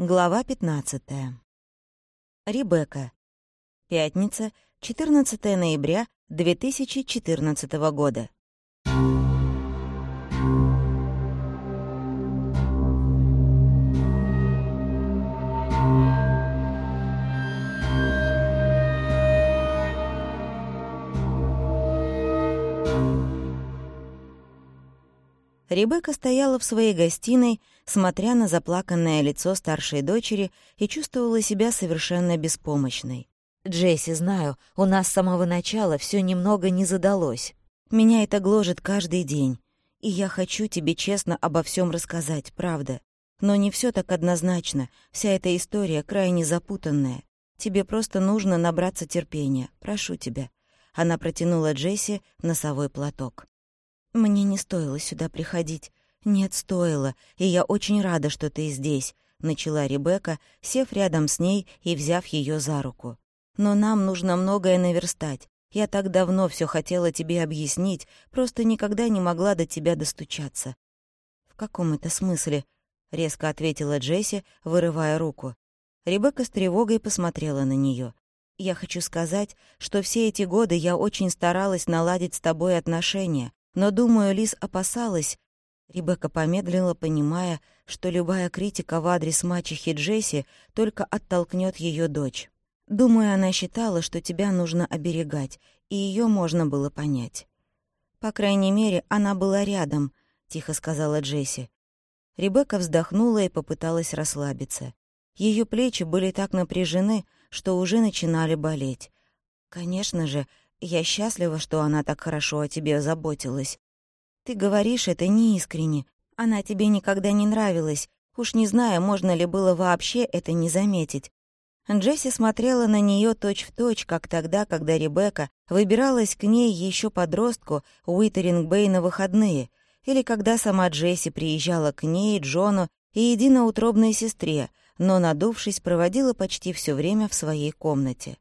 Глава 15. Ребекка. Пятница, 14 ноября 2014 года. Ребекка стояла в своей гостиной, смотря на заплаканное лицо старшей дочери и чувствовала себя совершенно беспомощной. «Джесси, знаю, у нас с самого начала все немного не задалось. Меня это гложет каждый день, и я хочу тебе честно обо всем рассказать, правда. Но не все так однозначно, вся эта история крайне запутанная. Тебе просто нужно набраться терпения, прошу тебя». Она протянула Джесси носовой платок. «Мне не стоило сюда приходить. Нет, стоило, и я очень рада, что ты здесь», — начала Ребекка, сев рядом с ней и взяв ее за руку. «Но нам нужно многое наверстать. Я так давно все хотела тебе объяснить, просто никогда не могла до тебя достучаться». «В каком это смысле?» — резко ответила Джесси, вырывая руку. Ребекка с тревогой посмотрела на нее. «Я хочу сказать, что все эти годы я очень старалась наладить с тобой отношения, но, думаю, Лис опасалась. Ребекка помедлила, понимая, что любая критика в адрес мачехи Джесси только оттолкнет ее дочь. Думаю, она считала, что тебя нужно оберегать, и ее можно было понять. «По крайней мере, она была рядом», — тихо сказала Джесси. Ребекка вздохнула и попыталась расслабиться. Ее плечи были так напряжены, что уже начинали болеть. Конечно же, я счастлива, что она так хорошо о тебе заботилась. Ты говоришь это неискренне. Она тебе никогда не нравилась. Уж не знаю, можно ли было вообще это не заметить. Джесси смотрела на нее точь-в-точь, как тогда, когда Ребекка выбиралась к ней еще подростку Уитеринг-Бэй на выходные, или когда сама Джесси приезжала к ней, Джону и единоутробной сестре, но, надувшись, проводила почти все время в своей комнате.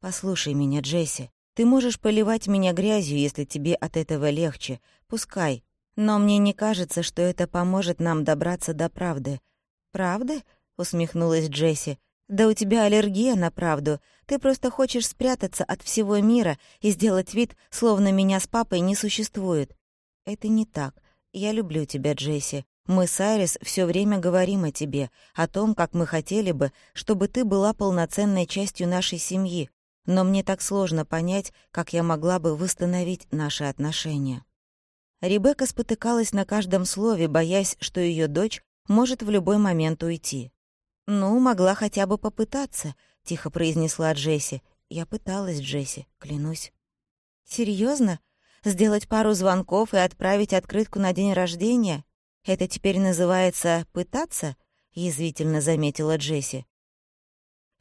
«Послушай меня, Джесси. Ты можешь поливать меня грязью, если тебе от этого легче. Пускай. Но мне не кажется, что это поможет нам добраться до правды». «Правды?» — усмехнулась Джесси. «Да у тебя аллергия на правду. Ты просто хочешь спрятаться от всего мира и сделать вид, словно меня с папой не существует». «Это не так. Я люблю тебя, Джесси. Мы с Айрис все время говорим о тебе, о том, как мы хотели бы, чтобы ты была полноценной частью нашей семьи, но мне так сложно понять, как я могла бы восстановить наши отношения. Ребекка спотыкалась на каждом слове, боясь, что ее дочь может в любой момент уйти. «Ну, могла хотя бы попытаться», — тихо произнесла Джесси. «Я пыталась, Джесси, клянусь». Серьезно? Сделать пару звонков и отправить открытку на день рождения? Это теперь называется «пытаться»?» — язвительно заметила Джесси.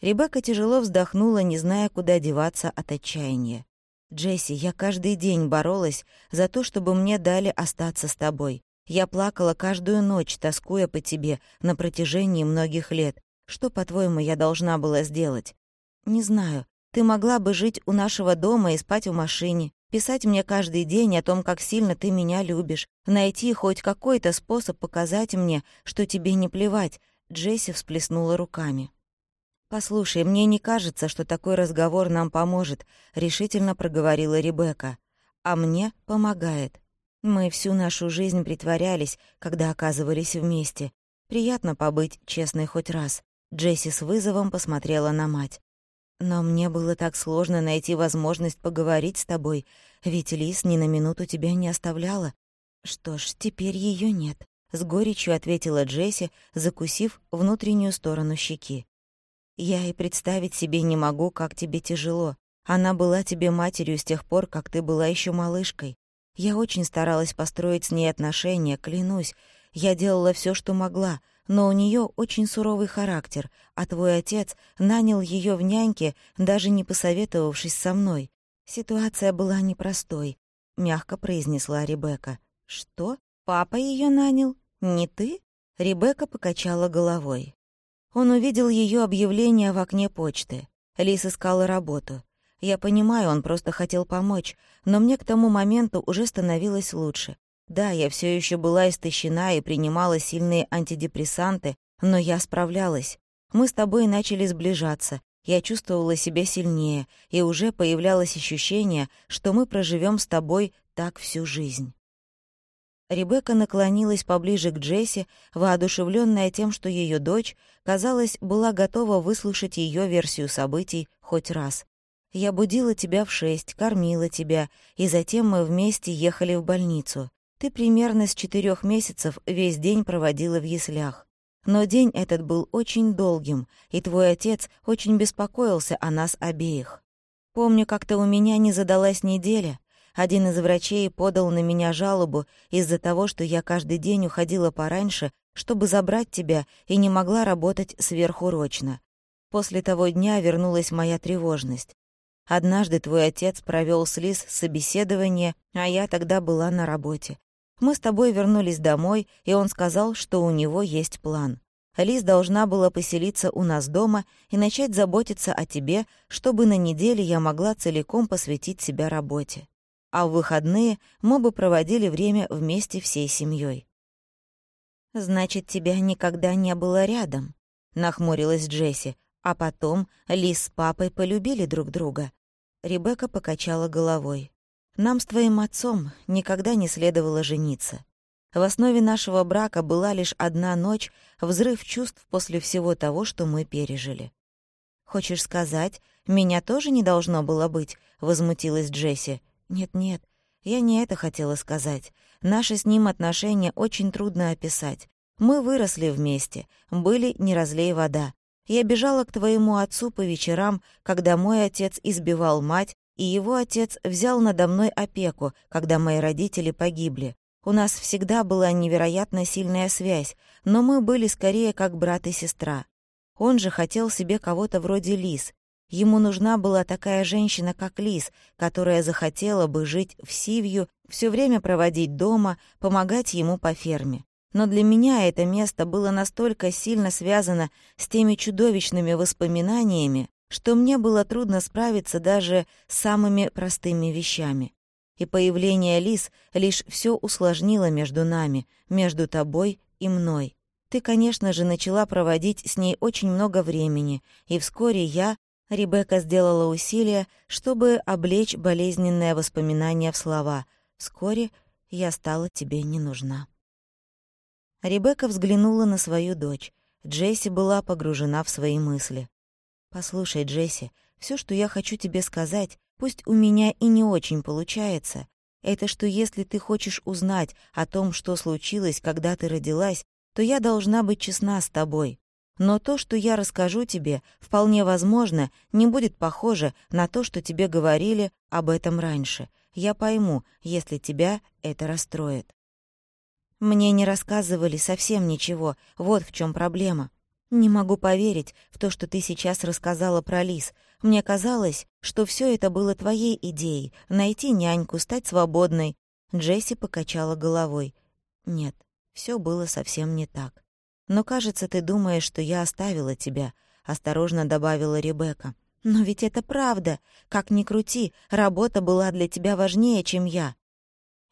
Ребекка тяжело вздохнула, не зная, куда деваться от отчаяния. «Джесси, я каждый день боролась за то, чтобы мне дали остаться с тобой. Я плакала каждую ночь, тоскуя по тебе на протяжении многих лет. Что, по-твоему, я должна была сделать? Не знаю. Ты могла бы жить у нашего дома и спать в машине, писать мне каждый день о том, как сильно ты меня любишь, найти хоть какой-то способ показать мне, что тебе не плевать. Джесси всплеснула руками. «Послушай, мне не кажется, что такой разговор нам поможет», — решительно проговорила Ребекка. «А мне помогает. Мы всю нашу жизнь притворялись, когда оказывались вместе. Приятно побыть честной хоть раз». Джесси с вызовом посмотрела на мать. «Но мне было так сложно найти возможность поговорить с тобой, ведь Лис ни на минуту тебя не оставляла. Что ж, теперь ее нет», — с горечью ответила Джесси, закусив внутреннюю сторону щеки. Я и представить себе не могу, как тебе тяжело. Она была тебе матерью с тех пор, как ты была еще малышкой. Я очень старалась построить с ней отношения, клянусь. Я делала все, что могла, но у нее очень суровый характер, а твой отец нанял ее в няньке, даже не посоветовавшись со мной. Ситуация была непростой, — мягко произнесла Ребекка. «Что? Папа ее нанял? Не ты?» Ребекка покачала головой. Он увидел ее объявление в окне почты. Лис искала работу. Я понимаю, он просто хотел помочь, но мне к тому моменту уже становилось лучше. Да, я все еще была истощена и принимала сильные антидепрессанты, но я справлялась. Мы с тобой начали сближаться, я чувствовала себя сильнее, и уже появлялось ощущение, что мы проживем с тобой так всю жизнь. Ребекка наклонилась поближе к Джесси, воодушевленная тем, что ее дочь, казалось, была готова выслушать ее версию событий хоть раз. «Я будила тебя в шесть, кормила тебя, и затем мы вместе ехали в больницу. Ты примерно с четырех месяцев весь день проводила в яслях. Но день этот был очень долгим, и твой отец очень беспокоился о нас обеих. Помню, как-то у меня не задалась неделя, один из врачей подал на меня жалобу из-за того, что я каждый день уходила пораньше, чтобы забрать тебя и не могла работать сверхурочно. После того дня вернулась моя тревожность. Однажды твой отец провел с Лиз собеседование, а я тогда была на работе. Мы с тобой вернулись домой, и он сказал, что у него есть план. Лиз должна была поселиться у нас дома и начать заботиться о тебе, чтобы на неделе я могла целиком посвятить себя работе а в выходные мы бы проводили время вместе всей семьей. «Значит, тебя никогда не было рядом», — нахмурилась Джесси, а потом Лиз с папой полюбили друг друга. Ребекка покачала головой. «Нам с твоим отцом никогда не следовало жениться. В основе нашего брака была лишь одна ночь, взрыв чувств после всего того, что мы пережили». «Хочешь сказать, меня тоже не должно было быть?» — возмутилась Джесси. Нет-нет, я не это хотела сказать. Наши с ним отношения очень трудно описать. Мы выросли вместе, были не разлей вода. Я бежала к твоему отцу по вечерам, когда мой отец избивал мать, и его отец взял надо мной опеку, когда мои родители погибли. У нас всегда была невероятно сильная связь, но мы были скорее как брат и сестра. Он же хотел себе кого-то вроде Лис, Ему нужна была такая женщина, как Лис, которая захотела бы жить в Сивью, все время проводить дома, помогать ему по ферме. Но для меня это место было настолько сильно связано с теми чудовищными воспоминаниями, что мне было трудно справиться даже с самыми простыми вещами. И появление Лис лишь все усложнило между нами, между тобой и мной. Ты, конечно же, начала проводить с ней очень много времени, и вскоре я, Ребекка сделала усилие, чтобы облечь болезненное воспоминание в слова. «Вскоре я стала тебе не нужна». Ребекка взглянула на свою дочь. Джесси была погружена в свои мысли. «Послушай, Джесси, все, что я хочу тебе сказать, пусть у меня и не очень получается, это что если ты хочешь узнать о том, что случилось, когда ты родилась, то я должна быть честна с тобой. Но то, что я расскажу тебе, вполне возможно, не будет похоже на то, что тебе говорили об этом раньше. Я пойму, если тебя это расстроит. Мне не рассказывали совсем ничего, вот в чем проблема. Не могу поверить в то, что ты сейчас рассказала про Лис. Мне казалось, что все это было твоей идеей — найти няньку, стать свободной. Джесси покачала головой. Нет, все было совсем не так. «Но, кажется, ты думаешь, что я оставила тебя», — осторожно добавила Ребекка. «Но ведь это правда. Как ни крути, работа была для тебя важнее, чем я».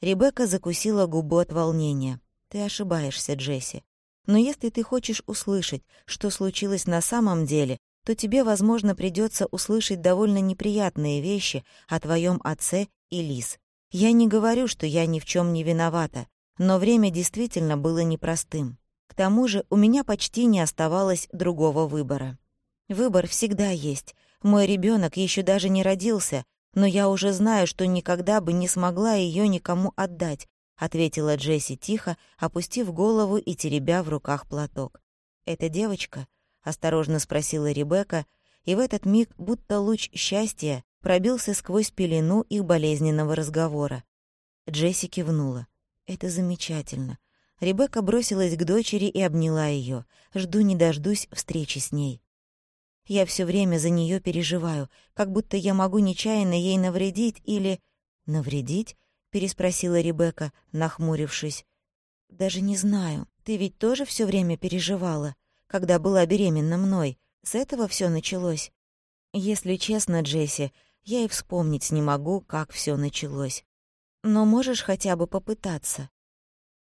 Ребекка закусила губу от волнения. «Ты ошибаешься, Джесси. Но если ты хочешь услышать, что случилось на самом деле, то тебе, возможно, придется услышать довольно неприятные вещи о твоем отце и Лис. Я не говорю, что я ни в чем не виновата, но время действительно было непростым. К тому же у меня почти не оставалось другого выбора. Выбор всегда есть. Мой ребенок еще даже не родился, но я уже знаю, что никогда бы не смогла ее никому отдать, ответила Джесси тихо, опустив голову и теребя в руках платок. «Это девочка?» — осторожно спросила Ребекка, и в этот миг, будто луч счастья, пробился сквозь пелену их болезненного разговора. Джесси кивнула. «Это замечательно. Ребекка бросилась к дочери и обняла ее. Жду не дождусь встречи с ней. Я все время за нее переживаю, как будто я могу нечаянно ей навредить или... «Навредить?» — переспросила Ребекка, нахмурившись. «Даже не знаю. Ты ведь тоже все время переживала, когда была беременна мной. С этого все началось?» «Если честно, Джесси, я и вспомнить не могу, как все началось. Но можешь хотя бы попытаться.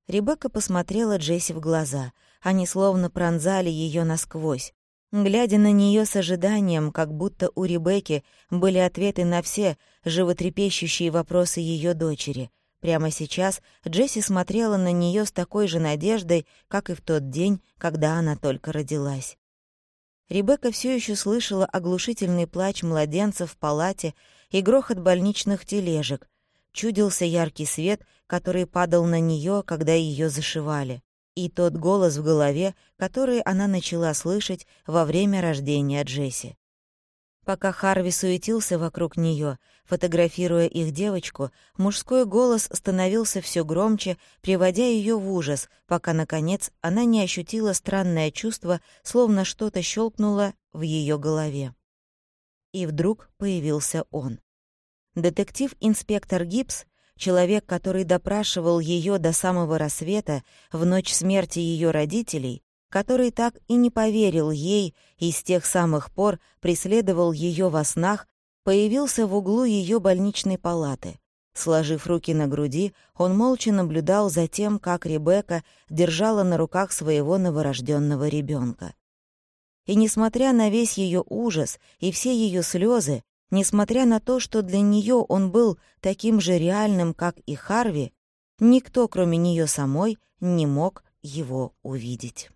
Ребекка посмотрела Джесси в глаза. они словно пронзали ее насквозь. Глядя на нее с ожиданием, как будто у Ребекки были ответы на все животрепещущие вопросы ее дочери. Прямо сейчас Джесси смотрела на нее с такой же надеждой, как и в тот день, когда она только родилась. Ребекка все еще слышала оглушительный плач младенцев в палате и грохот больничных тележек. Чудился яркий свет, который падал на нее, когда ее зашивали и тот голос в голове, который она начала слышать во время рождения Джесси. Пока Харви суетился вокруг нее, фотографируя их девочку, мужской голос становился все громче, приводя ее в ужас, пока, наконец, она не ощутила странное чувство, словно что-то щелкнуло в ее голове. И вдруг появился он. Детектив-инспектор Гибс человек, который допрашивал ее до самого рассвета в ночь смерти ее родителей, который так и не поверил ей и с тех самых пор преследовал ее во снах, появился в углу ее больничной палаты. Сложив руки на груди, он молча наблюдал за тем, как Ребекка держала на руках своего новорожденного ребенка. И несмотря на весь ее ужас и все ее слезы, Несмотря на то, что для нее он был таким же реальным, как и Харви, никто, кроме нее самой, не мог его увидеть.